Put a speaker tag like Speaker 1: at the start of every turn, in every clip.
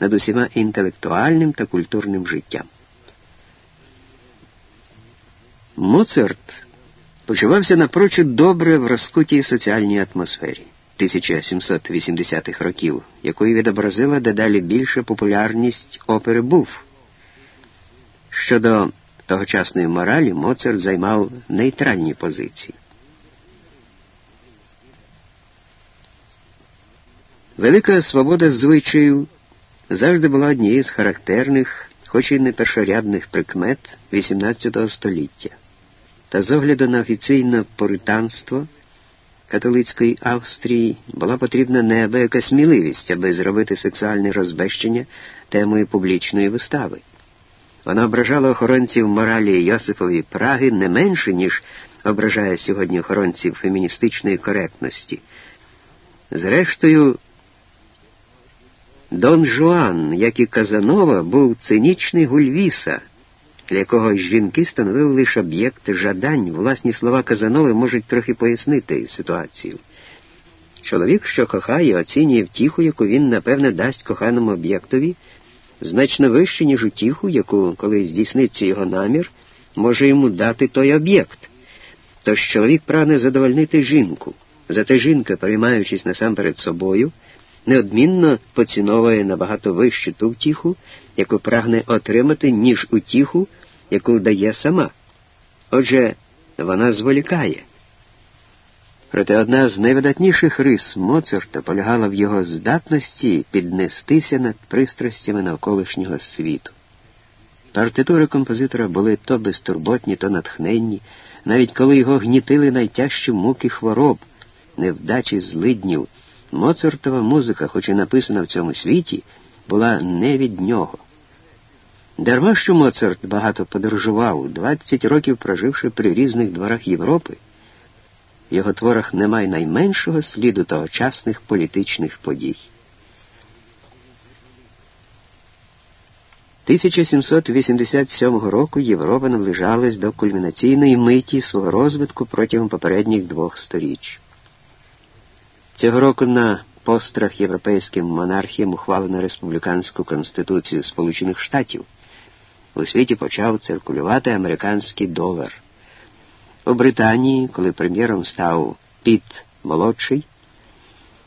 Speaker 1: над усіма інтелектуальним та культурним життям. Моцарт почувався напрочуд добре в розкутій соціальній атмосфері 1780-х років, якою відобразила дедалі більша популярність опери Буф. Щодо тогочасної моралі Моцарт займав нейтральні позиції. Велика свобода звичаю завжди була однією з характерних, хоч і не першорядних прикмет XVIII століття. Та з огляду на офіційне поританство католицької Австрії була потрібна неабияка сміливість, аби зробити сексуальне розбещення темою публічної вистави. Вона ображала охоронців моралі Йосипові Праги не менше, ніж ображає сьогодні охоронців феміністичної коректності. Зрештою, Дон Жуан, як і Казанова, був цинічний гульвіса, для якого жінки становили лише об'єкт жадань. Власні слова Казанови можуть трохи пояснити ситуацію. Чоловік, що кохає, оцінює втіху, яку він, напевне, дасть коханому об'єктові, значно вище, ніж утіху, яку, коли здійсниться його намір, може йому дати той об'єкт. Тож чоловік прагне задовольнити жінку. Зате жінка, переймаючись насамперед собою, неодмінно поціновує набагато вище ту втіху, яку прагне отримати, ніж утіху, яку дає сама. Отже, вона зволікає. Проте одна з найвидатніших рис Моцарта полягала в його здатності піднестися над пристрастями навколишнього світу. Партитури композитора були то безтурботні, то натхненні, навіть коли його гнітили найтяжчі муки хвороб, невдачі злиднів. Моцартова музика, хоч і написана в цьому світі, була не від нього. Дарма що Моцарт багато подорожував, 20 років проживши при різних дворах Європи, в його творах немає найменшого сліду тогочасних політичних подій. 1787 року Європа наближалась до кульмінаційної миті свого розвитку протягом попередніх двох сторіч. Цього року на пострах європейським монархіям ухвалено республіканську конституцію Сполучених Штатів. У світі почав циркулювати американський долар. У Британії, коли прем'єром став Піт Молодший,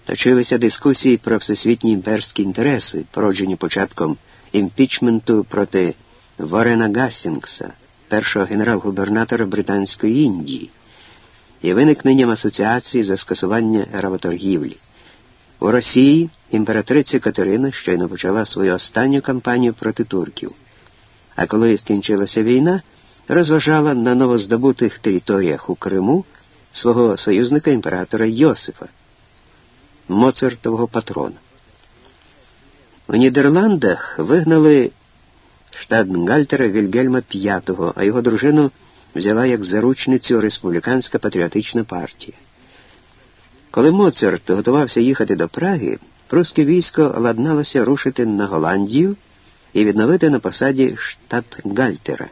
Speaker 1: точилися дискусії про всесвітні імперські інтереси, породжені початком імпічменту проти Ворена Гастінгса, першого генерал-губернатора Британської Індії і виникненням асоціації за скасування работоргівлі. У Росії імператриця Катерина щойно почала свою останню кампанію проти турків, а коли скінчилася війна, розважала на новоздобутих територіях у Криму свого союзника імператора Йосифа, Моцартового патрона. У Нідерландах вигнали штатгальтера Вільгельма V, а його дружину взяла як заручницю республіканська патріотична партія. Коли Моцарт готувався їхати до Праги, прусське військо ладналося рушити на Голландію і відновити на посаді штат Гальтера.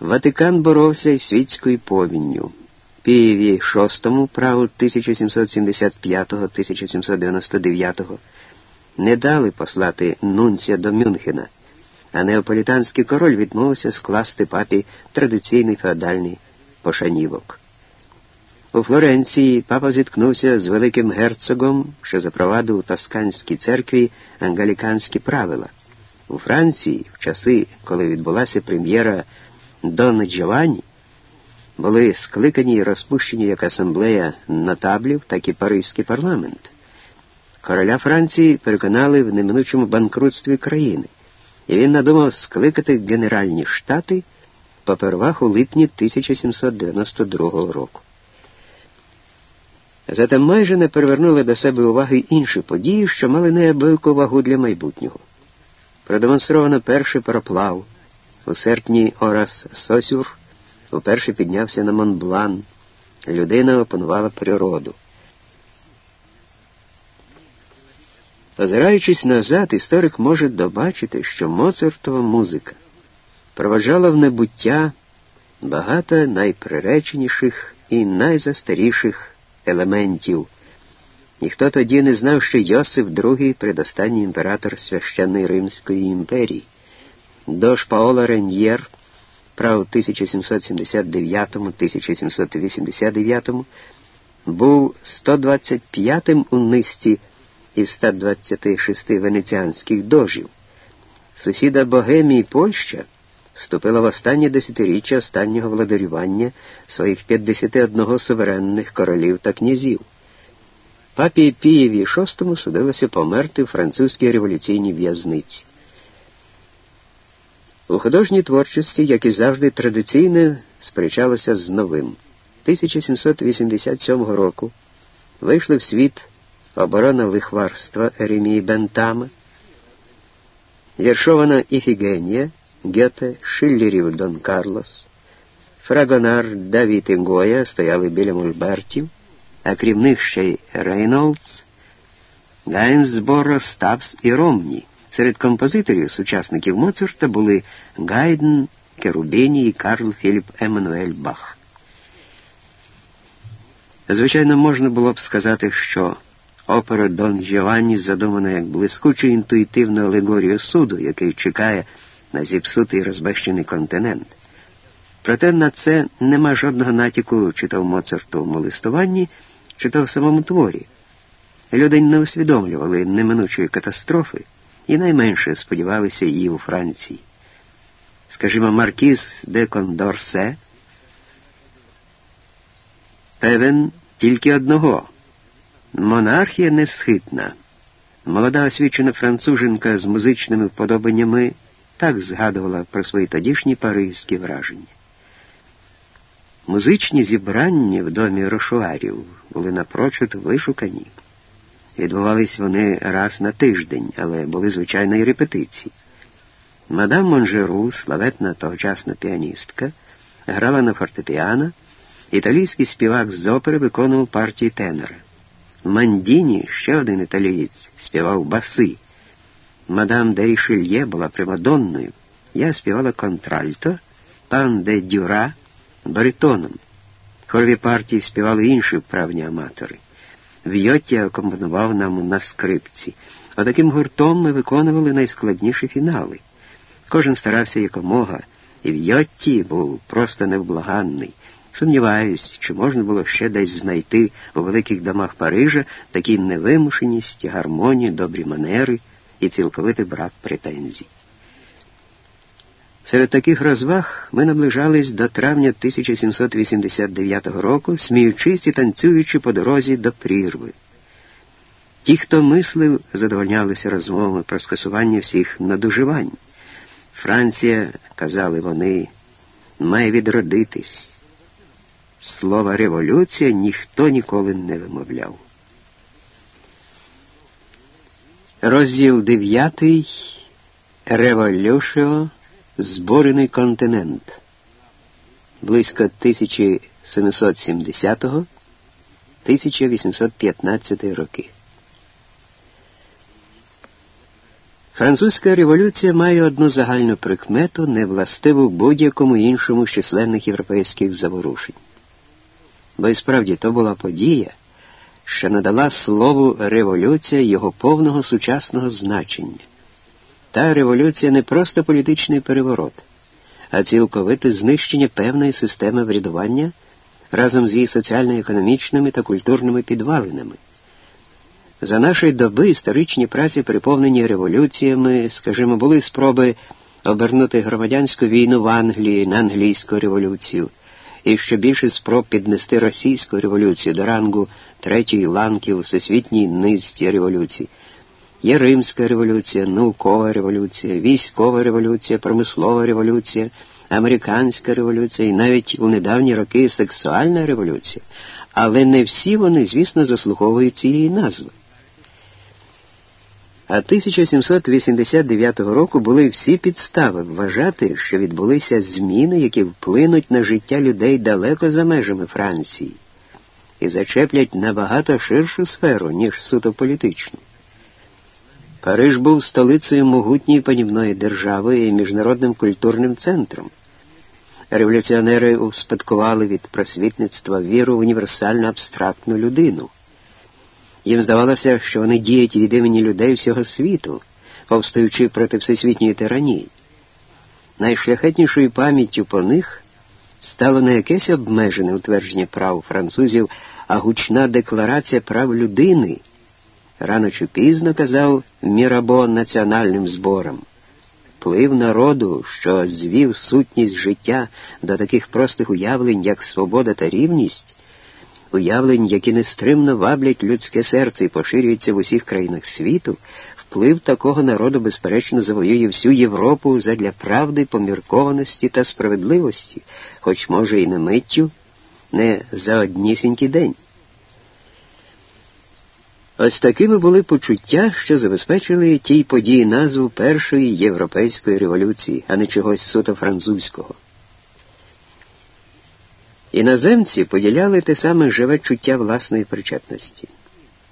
Speaker 1: Ватикан боровся із світською повінню. Пієві VI праву 1775-1799 не дали послати Нунція до Мюнхена а неаполітанський король відмовився скласти папі традиційний феодальний пошанівок. У Флоренції папа зіткнувся з великим герцогом, що запровадив у Тосканській церкві ангаліканські правила. У Франції, в часи, коли відбулася прем'єра Дон Джованні, були скликані і розпущені як асамблея нотаблів, так і Паризький парламент. Короля Франції переконали в неминучому банкрутстві країни і він надумав скликати Генеральні штати попервах у липні 1792 року. Зате майже не привернули до себе уваги інші події, що мали неабияку вагу для майбутнього. Продемонстровано перший пароплав. У серпні Орас Сосюр уперше піднявся на Монблан. Людина опанувала природу. Озираючись назад, історик може добачити, що Моцартова музика проваджала в небуття багато найприреченіших і найзастаріших елементів, Ніхто тоді не знав, що Йосиф II предостанній імператор священної Римської імперії. Дож Паола Реньєр, прав 1779-1789, був 125-м у низці із 126 венеціанських дожів. Сусіда Богемії Польща вступила в останнє десятиріччя останнього владарювання своїх 51 суверенних королів та князів. Папі Пієві VI судилося померти в французькій революційній в'язниці. У художній творчості, як і завжди, традиційно сперечалося з новим. 1787 року вийшли в світ оборона лихварства Еремії Бентама, віршована Іфігенія, Гете, Шиллерів Дон Карлос, Фрагонар Давід і Гоя стояли біля мольбертів, а крім них ще й Рейнолдс, Гайнсборо, Стабс і Ромні. Серед композиторів сучасників Моцарта були Гайден, Керубіні і Карл Філіп Еммануель Бах. Звичайно, можна було б сказати, що опера Дон Джованні задумана як блискучу інтуїтивну алегорію суду, який чекає на зіпсутий розбещений континент. Проте на це нема жодного натяку чи то в Моцартовому листуванні, чи то в самому творі. Люди не усвідомлювали неминучої катастрофи і найменше сподівалися її у Франції. Скажімо, Маркіз де Кондорсе певен тільки одного. Монархія несхитна. Молода освічена француженка з музичними вподобаннями так згадувала про свої тодішні паризькі враження. Музичні зібрання в домі рошуарів були напрочуд вишукані. Відбувались вони раз на тиждень, але були звичайно і репетиції. Мадам Монжеру, славетна тогочасна піаністка, грала на фортепіано, італійський співак з опери виконував партії тенора. Мандіні, ще один італієць, співав баси. Мадам де Рішельє була примадонною. Я співала контральто, пан де Дюра баритоном. Хорові партії співали інші вправні аматори. Вйотті акомпонував нам на скрипці. А таким гуртом ми виконували найскладніші фінали. Кожен старався якомога, і Вйотті був просто невблаганний. Сумніваюсь, чи можна було ще десь знайти у великих домах Парижа такі невимушеність, гармонію, добрі манери і цілковитий брак претензій. Серед таких розваг ми наближались до травня 1789 року, сміючись і танцюючи по дорозі до прірви. Ті, хто мислив, задовольнялися розмовами про скасування всіх надуживань. Франція, казали вони, має відродитись. Слова революція ніхто ніколи не вимовляв. Розділ 9. Революшіо. Зборений континент. Близько 1770-1815 роки. Французька революція має одну загальну прикмету, невластиву будь-якому іншому з численних європейських заворушень. Бо і справді то була подія, що надала слову революція його повного сучасного значення. Та революція не просто політичний переворот, а цілковите знищення певної системи врядування разом з її соціально-економічними та культурними підвалинами. За нашої доби історичні праці, приповнені революціями, скажімо, були спроби обернути громадянську війну в Англії на англійську революцію, і ще більше спроб піднести російську революцію до рангу третьої ланки у всесвітній низці революції. Є Римська революція, наукова революція, військова революція, промислова революція, американська революція і навіть у недавні роки сексуальна революція. Але не всі вони, звісно, заслуговують цієї назви. А 1789 року були всі підстави вважати, що відбулися зміни, які вплинуть на життя людей далеко за межами Франції і зачеплять набагато ширшу сферу, ніж суто політичну. Париж був столицею могутньої панівної держави і міжнародним культурним центром. Революціонери успадкували від просвітництва віру в універсальну абстрактну людину. Їм здавалося, що вони діють від імені людей всього світу, повстаючи проти всесвітньої тиранії. Найшляхетнішою пам'яттю по них стало не якесь обмежене утвердження прав французів, а гучна декларація прав людини. Рано чи пізно казав Мірабо національним зборам. Вплив народу, що звів сутність життя до таких простих уявлень, як свобода та рівність, уявлень, які нестримно ваблять людське серце і поширюються в усіх країнах світу, вплив такого народу, безперечно, завоює всю Європу задля правди, поміркованості та справедливості, хоч, може, і не миттю, не за однісінький день. Ось такими були почуття, що забезпечили тій події назву Першої європейської революції, а не чогось суто французького. Іноземці поділяли те саме живе чуття власної причетності.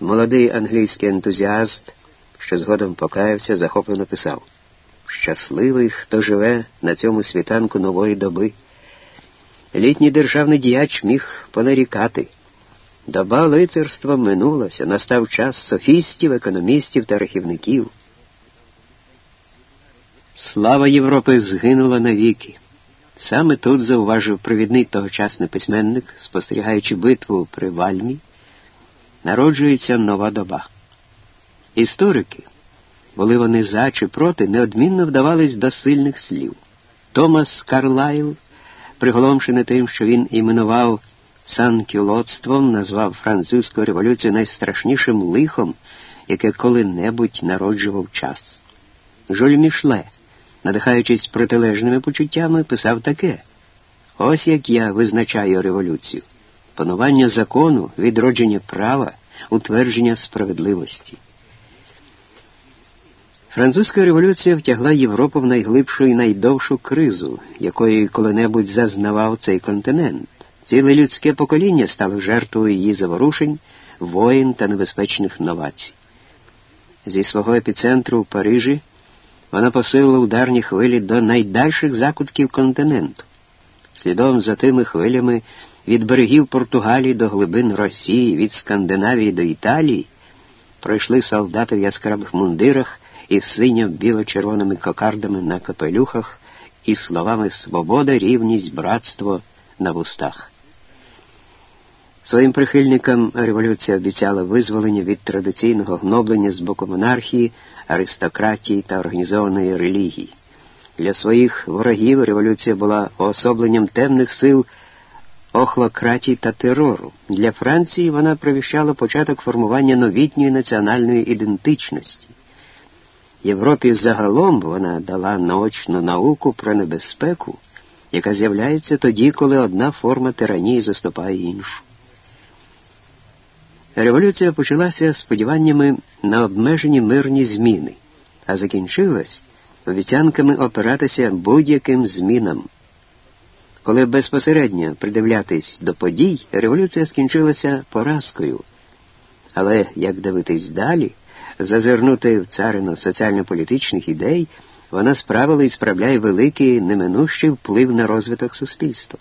Speaker 1: Молодий англійський ентузіаст, що згодом покаявся, захоплено писав Щасливий, хто живе на цьому світанку нової доби. Літній державний діяч міг понарікати. Доба лицарства минулася, настав час софістів, економістів та рахівників. Слава Європи згинула навіки. Саме тут зауважив провідний тогочасний письменник, спостерігаючи битву при Вальмі, народжується нова доба. Історики, були вони за чи проти, неодмінно вдавались до сильних слів. Томас Карлайл, приголомшений тим, що він іменував санкюлотством, назвав французьку революцію найстрашнішим лихом, яке коли-небудь народжував час. Жоль Мішле надихаючись протилежними почуттями, писав таке: ось як я визначаю революцію: панування закону, відродження права, утвердження справедливості. Французька революція втягла Європу в найглибшу і найдовшу кризу, якої коли-небудь зазнавав цей континент. Ціле людське покоління стало жертвою її заворушень, воїн та небезпечних новацій. Зі свого епіцентру в Парижі вона посилила ударні хвилі до найдальших закутків континенту. Слідом за тими хвилями від берегів Португалії до глибин Росії, від Скандинавії до Італії пройшли солдати в яскравих мундирах і синьо-біло-червоними кокардами на капелюхах і словами Свобода, рівність, братство на вустах. Своїм прихильникам революція обіцяла визволення від традиційного гноблення з боку монархії, аристократії та організованої релігії. Для своїх ворогів революція була уособленням темних сил охлократії та терору. Для Франції вона провіщала початок формування новітньої національної ідентичності. Європі загалом вона дала наочну науку про небезпеку, яка з'являється тоді, коли одна форма тиранії заступає іншу. Революція почалася сподіваннями на обмежені мирні зміни, а закінчилась обіцянками опиратися будь-яким змінам. Коли безпосередньо придивлятись до подій, революція скінчилася поразкою. Але як дивитись далі, зазирнути в царину соціально-політичних ідей, вона справила і справляє великий неминущий вплив на розвиток суспільства.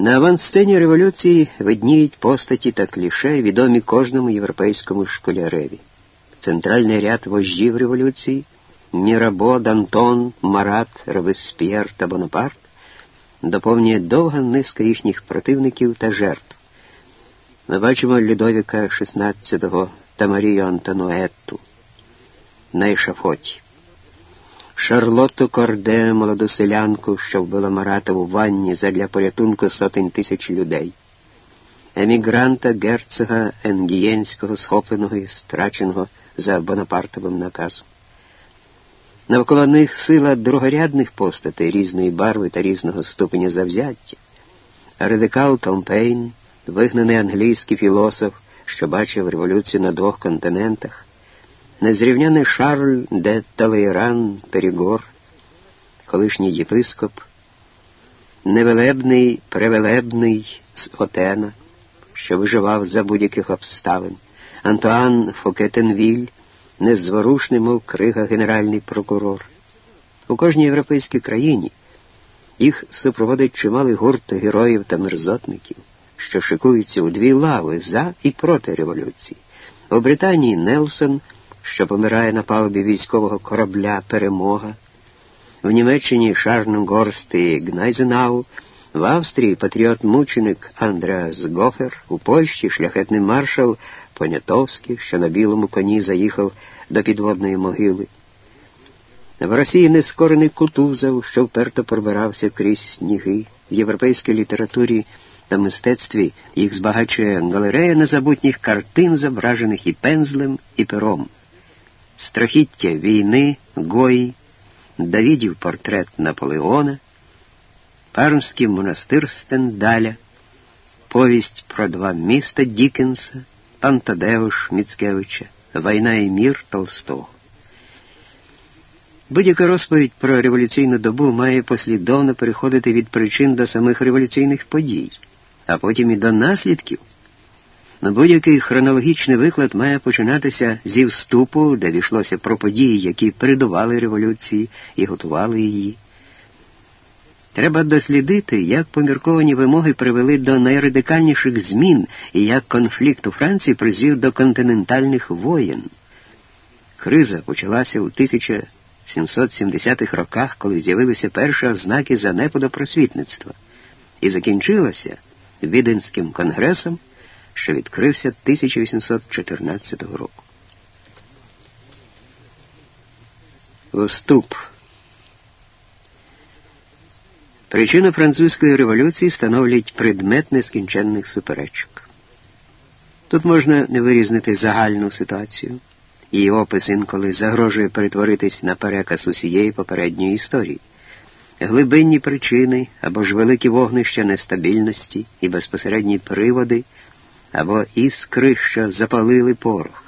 Speaker 1: На авансцені революції видніють постаті та кліше, відомі кожному європейському школяреві. Центральний ряд вождів революції Мірабо, Дантон, Марат, Робесп'єр та Бонапарт доповнює довга низка їхніх противників та жертв. Ми бачимо Людовіка XVI та Марію Антонуетту на ешафоті. Шарлотту Корде, молоду селянку, що вбила Марата у ванні задля порятунку сотень тисяч людей, емігранта герцога Енгієнського, схопленого і страченого за Бонапартовим наказом. Навколо них сила другорядних постатей різної барви та різного ступеня завзяття. Радикал Том Пейн, вигнаний англійський філософ, що бачив революцію на двох континентах незрівняний Шарль де Талейран Перігор, колишній єпископ, невелебний, превелебний з Отена, що виживав за будь-яких обставин, Антуан Фук'є-Тенвіль, незворушний, мов крига генеральний прокурор. У кожній європейській країні їх супроводить чималий гурт героїв та мерзотників, що шикуються у дві лави за і проти революції. У Британії Нелсон, що помирає на палубі військового корабля Перемога, в Німеччині Шарнгорст Гнайзенау, в Австрії патріот-мученик Андреас Гофер, у Польщі шляхетний маршал Понятовський, що на білому коні заїхав до підводної могили. В Росії нескорений Кутузов, що вперто пробирався крізь сніги, в європейській літературі та мистецтві їх збагачує галерея незабутніх картин, зображених і пензлем, і пером. Страхіття війни, гої, Давідів портрет Наполеона, Пармський монастир Стендаля, повість про два міста Дікенса, Пантадеуш Міцкевича, Війна і мір Толстого. Будь-яка розповідь про революційну добу має послідовно переходити від причин до самих революційних подій, а потім і до наслідків. На будь-який хронологічний виклад має починатися зі вступу, де війшлося про події, які передували революції і готували її. Треба дослідити, як помірковані вимоги привели до найрадикальніших змін і як конфлікт у Франції призвів до континентальних воєн. Криза почалася у 1770-х роках, коли з'явилися перші ознаки занепаду просвітництва, і закінчилася Віденським конгресом, що відкрився 1814 року. Вступ Причину французької революції становлять предмет нескінченних суперечок. Тут можна не вирізнити загальну ситуацію. Її опис інколи загрожує перетворитись на переказ усієї попередньої історії, глибинні причини або ж великі вогнища нестабільності і безпосередні приводи, або іскри, що запалили порох.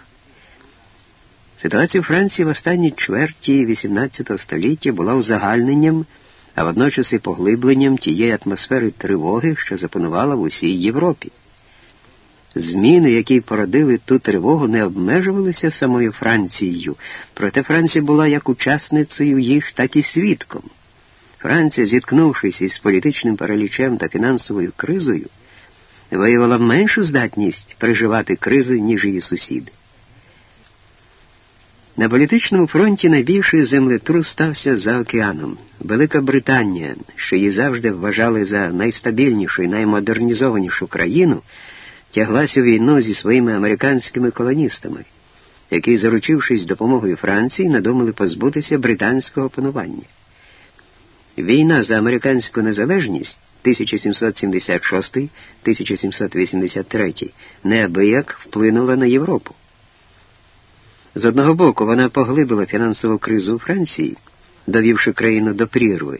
Speaker 1: Ситуація в Франції в останній чверті XVIII століття була узагальненням а водночас і поглибленням тієї атмосфери тривоги, що запанувала в усій Європі. Зміни, які породили ту тривогу, не обмежувалися самою Францією, проте Франція була як учасницею їх, так і свідком. Франція, зіткнувшись із політичним паралічем та фінансовою кризою, виявила меншу здатність переживати кризи, ніж її сусіди. На політичному фронті найбільший землетрус стався за океаном. Велика Британія, що її завжди вважали за найстабільнішу і наймодернізованішу країну, тяглася у війну зі своїми американськими колоністами, які, заручившись допомогою Франції, надумали позбутися британського панування. Війна за американську незалежність 1776-1783 неабияк вплинула на Європу. З одного боку, вона поглибила фінансову кризу у Франції, довівши країну до прірви.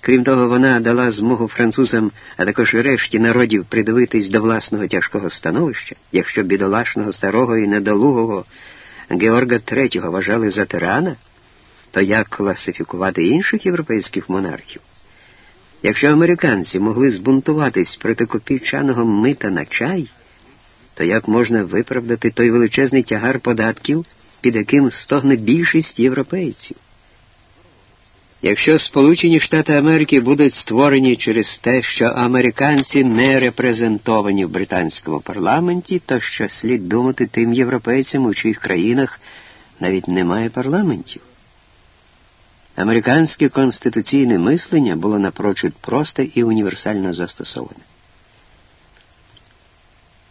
Speaker 1: Крім того, вона дала змогу французам, а також решті народів придивитись до власного тяжкого становища, якщо бідолашного старого і недолугого Георга III вважали за тирана, то як класифікувати інших європейських монархів? Якщо американці могли збунтуватись проти копійчаного мита на чай, то як можна виправдати той величезний тягар податків, під яким стогне більшість європейців? Якщо Сполучені Штати Америки будуть створені через те, що американці не репрезентовані в британському парламенті, то що слід думати тим європейцям, у чиїх країнах навіть немає парламентів? Американське конституційне мислення було напрочуд просте і універсально застосоване.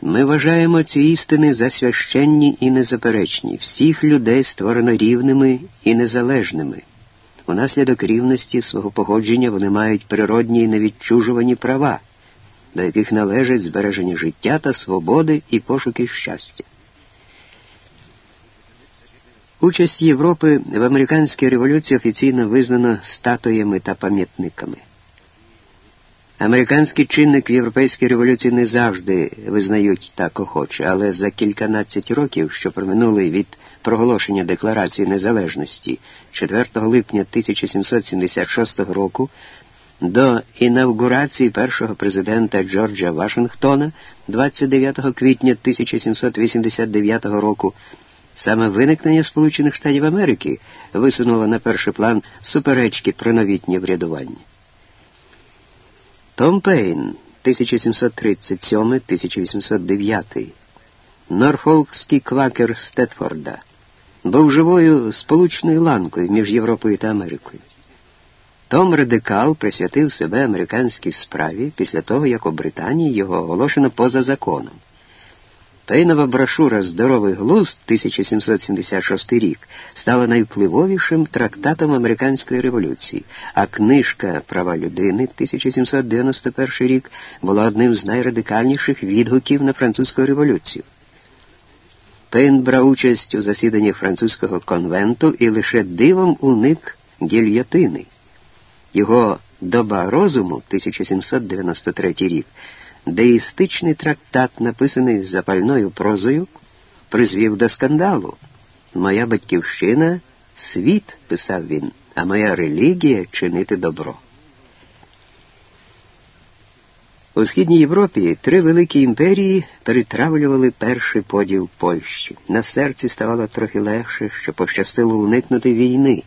Speaker 1: Ми вважаємо ці істини за священні і незаперечні. Всіх людей створено рівними і незалежними. Унаслідок рівності свого погодження вони мають природні і невідчужувані права, до яких належать збереження життя та свободи і пошуки щастя. Участь Європи в американській революції офіційно визнано статуями та пам'ятниками. Американський чинник в європейській революції не завжди визнають так охоче, але за кільканадцять років, що проминули від проголошення Декларації Незалежності 4 липня 1776 року до інавгурації першого президента Джорджа Вашингтона 29 квітня 1789 року, саме виникнення Сполучених Штатів Америки висунуло на перший план суперечки про новітнє врядування. Том Пейн 1737-1809, Норфолкський квакер Стетфорда, був живою сполучною ланкою між Європою та Америкою. Том Радикал присвятив себе американській справі після того, як у Британії його оголошено поза законом. Пейнова брошура Здоровий глузд 1776 рік стала найвпливовішим трактатом американської революції, а книжка Права людини 1791 рік була одним з найрадикальніших відгуків на французьку революцію. Пейн брав участь у засіданні французького конвенту і лише дивом уник гільйотини. Його доба розуму 1793 рік деїстичний трактат, написаний запальною прозою, призвів до скандалу. Моя батьківщина світ, писав він, а моя релігія чинити добро. У Східній Європі три великі імперії перетравлювали перший поділ Польщі. На серці ставало трохи легше, що пощастило уникнути війни.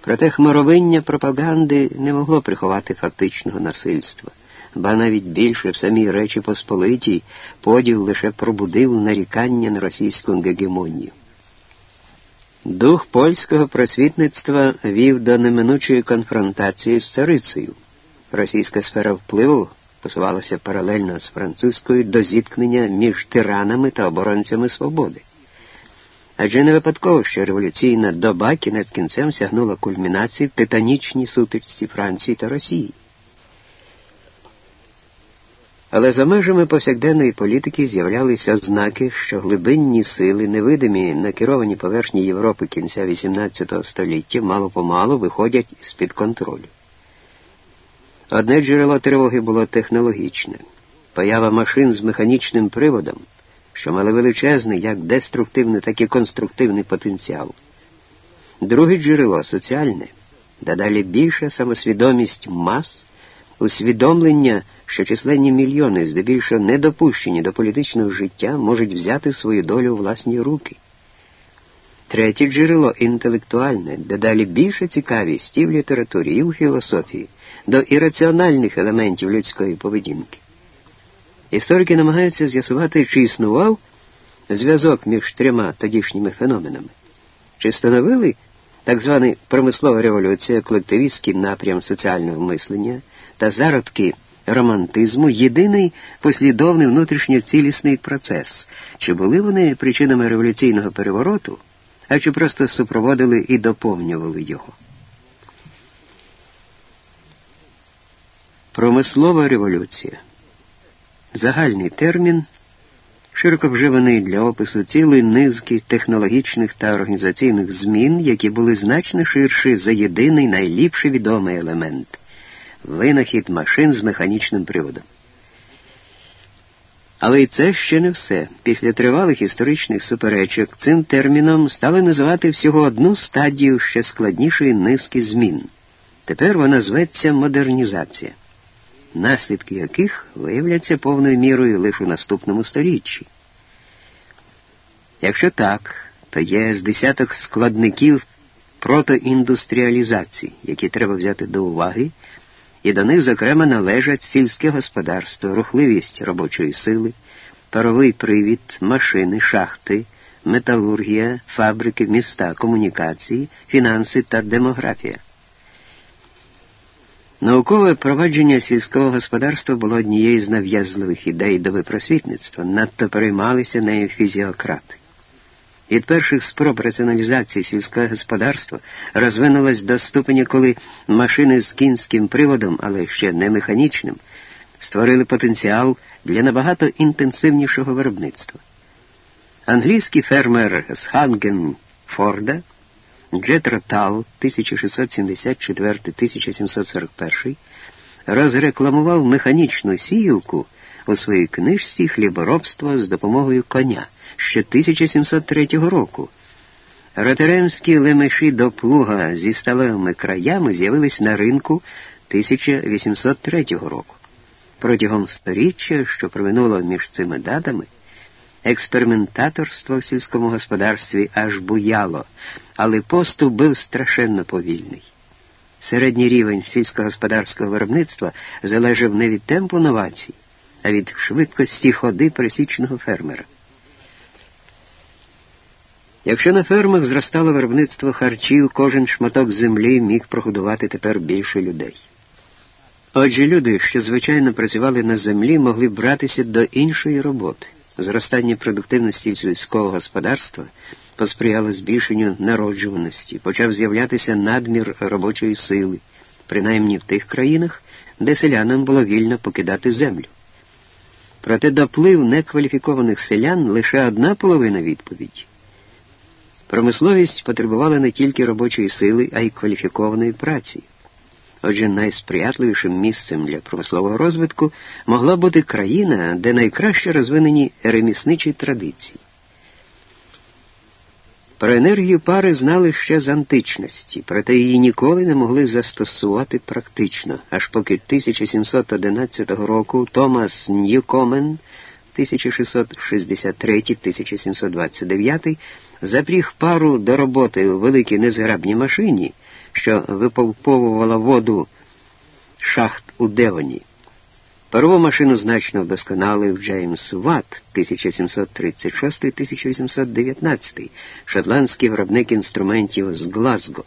Speaker 1: Проте хмаровиння пропаганди не могло приховати фактичного насильства ба навіть більше в самій Речі Посполитій поділ лише пробудив нарікання на російську гегемонію. Дух польського просвітництва вів до неминучої конфронтації з царицею. Російська сфера впливу посувалася паралельно з французькою до зіткнення між тиранами та оборонцями свободи. Адже не випадково, що революційна доба кінець кінцем сягнула кульмінації в титанічній сутичці Франції та Росії. Але за межами повсякденної політики з'являлися ознаки, що глибинні сили, невидимі на керовані поверхні Європи кінця XVIII століття, мало помалу виходять з-під контролю. Одне джерело тривоги було технологічне поява машин з механічним приводом, що мали величезний як деструктивний, так і конструктивний потенціал. Друге джерело соціальне, дедалі більша самосвідомість мас усвідомлення, що численні мільйони, здебільшого не допущені до політичного життя, можуть взяти свою долю у власні руки. Третє джерело інтелектуальне, дедалі більша цікавість і в літературі, і в філософії до ірраціональних елементів людської поведінки. Історики намагаються з'ясувати, чи існував зв'язок між трьома тодішніми феноменами, чи становили так звана промислова революція, колективістський напрям соціального мислення та зародки романтизму єдиний послідовний внутрішньоцілісний процес, чи були вони причинами революційного перевороту, а чи просто супроводили і доповнювали його. Промислова революція. Загальний термін, широко вживаний для опису цілої низки технологічних та організаційних змін, які були значно ширші за єдиний найліпше відомий елемент винахід машин з механічним приводом. Але й це ще не все. Після тривалих історичних суперечок цим терміном стали називати всього одну стадію ще складнішої низки змін. Тепер вона зветься модернізація, наслідки яких виявляться повною мірою лише у наступному сторіччі. Якщо так, то є з десяток складників протоіндустріалізації, які треба взяти до уваги і до них, зокрема, належать сільське господарство, рухливість робочої сили, паровий привід, машини, шахти, металургія, фабрики, міста, комунікації, фінанси та демографія. Наукове провадження сільського господарства було однією з нав'язливих ідей доби просвітництва, надто переймалися нею фізіократи. Від перших спроб раціоналізації сільського господарства розвинулось до ступеня, коли машини з кінським приводом, але ще не механічним, створили потенціал для набагато інтенсивнішого виробництва. Англійський фермер з Ханген Форда Джетро Тал 1674-1741 розрекламував механічну сіялку у своїй книжці Хліборобство з допомогою коня ще 1703 року. Ротеремські лемеші до плуга зі сталевими краями з'явились на ринку 1803 року. Протягом сторіччя, що проминуло між цими датами, експериментаторство в сільському господарстві аж буяло, але поступ був страшенно повільний. Середній рівень сільськогосподарського виробництва залежав не від темпу новацій, а від швидкості ходи пересічного фермера. Якщо на фермах зростало виробництво харчів, кожен шматок землі міг прогодувати тепер більше людей. Отже, люди, що звичайно працювали на землі, могли братися до іншої роботи. Зростання продуктивності сільського господарства посприяло збільшенню народжуваності, почав з'являтися надмір робочої сили, принаймні в тих країнах, де селянам було вільно покидати землю. Проте доплив некваліфікованих селян лише одна половина відповіді. Промисловість потребувала не тільки робочої сили, а й кваліфікованої праці. Отже, найсприятливішим місцем для промислового розвитку могла бути країна, де найкраще розвинені ремісничі традиції. Про енергію пари знали ще з античності, проте її ніколи не могли застосувати практично, аж поки 1711 року Томас Ньюкомен 1663-1729 запріг пару до роботи у великій незграбній машині що виповповувала воду шахт у Девоні. Парову машину значно вдосконалив Джеймс Ватт 1736-1819, шотландський виробник інструментів з Глазго.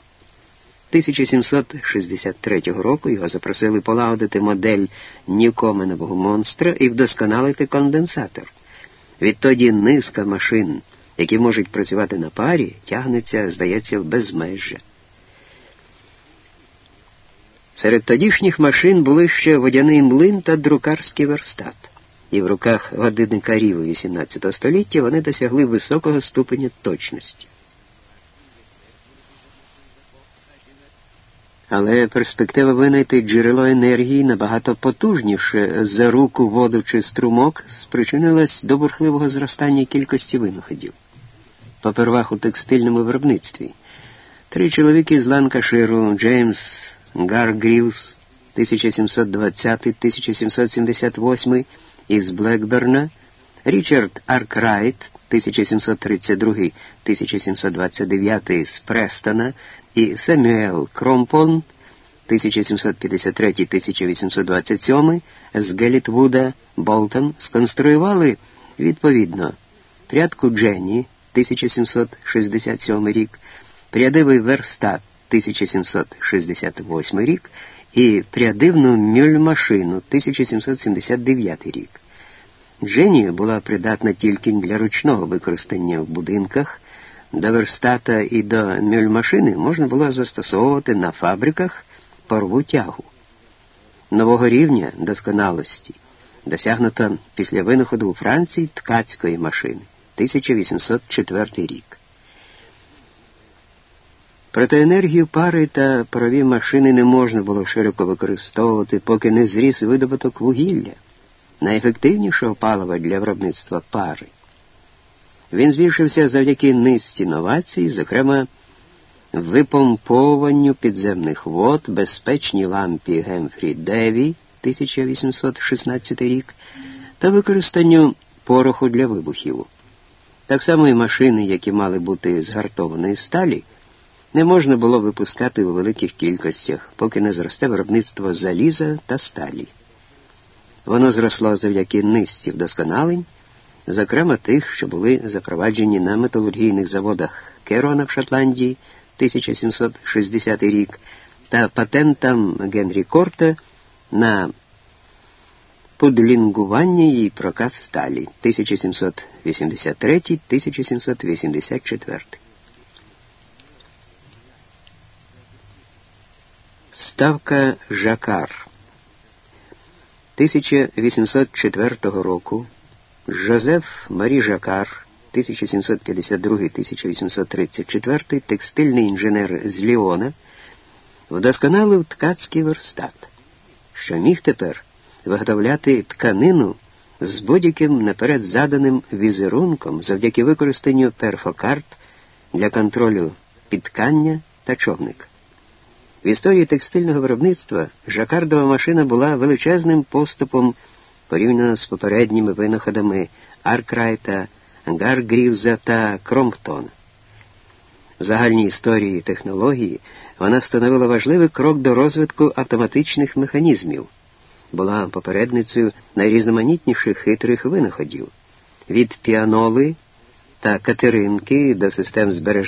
Speaker 1: 1763 року його запросили полагодити модель Нікоменового монстра і вдосконалити конденсатор. Відтоді низка машин, які можуть працювати на парі, тягнеться, здається, в безмежжя. Серед тодішніх машин були ще водяний млин та друкарський верстат, і в руках годинникарів XVIII століття вони досягли високого ступеня точності. Але перспектива винайти джерело енергії набагато потужніше за руку, воду чи струмок спричинилась до бурхливого зростання кількості винаходів. Попервах у текстильному виробництві. Три чоловіки з Ланкаширу Джеймс Гар Грівс 1720-1778 із Блекберна, Річард Аркрайт 1732-1729 з Престона і Семюел Кромпон 1753-1827 з Гелітвуда Болтон сконструювали відповідно прядку Дженні 1767 рік, прядивий верстат 1768 рік і прядивну мюльмашину 1779 рік. Джені була придатна тільки для ручного використання в будинках, до верстата і до мюльмашини можна було застосовувати на фабриках парову тягу. Нового рівня досконалості досягнуто після винаходу у Франції ткацької машини 1804 рік. Проте енергію пари та парові машини не можна було широко використовувати, поки не зріс видобуток вугілля, найефективнішого палива для виробництва пари. Він збільшився завдяки низці новацій, зокрема випомповуванню підземних вод, безпечній лампі Гемфрі Деві 1816 рік та використанню пороху для вибухів. Так само і машини, які мали бути згартованої сталі не можна було випускати у великих кількостях, поки не зросте виробництво заліза та сталі. Воно зросло завдяки низці вдосконалень, зокрема тих, що були запроваджені на металургійних заводах Керона в Шотландії 1760 рік та патентам Генрі Корта на пудлінгування і проказ сталі. 1783-1784. Ставка Жакар. 1804 року. Жозеф Марі Жакар. 1752-1834 текстильний інженер з Ліона. Вдосконалив ткацький верстат, що міг тепер виготовляти тканину з будь-яким наперед заданим візерунком завдяки використанню перфокарт для контролю підткання та човника. В історії текстильного виробництва жакардова машина була величезним поступом порівняно з попередніми винаходами Аркрайта, Гаргрівза та Кромптона. В загальній історії технології вона становила важливий крок до розвитку автоматичних механізмів, була попередницею найрізноманітніших хитрих винаходів від піаноли та катеринки до систем збереження.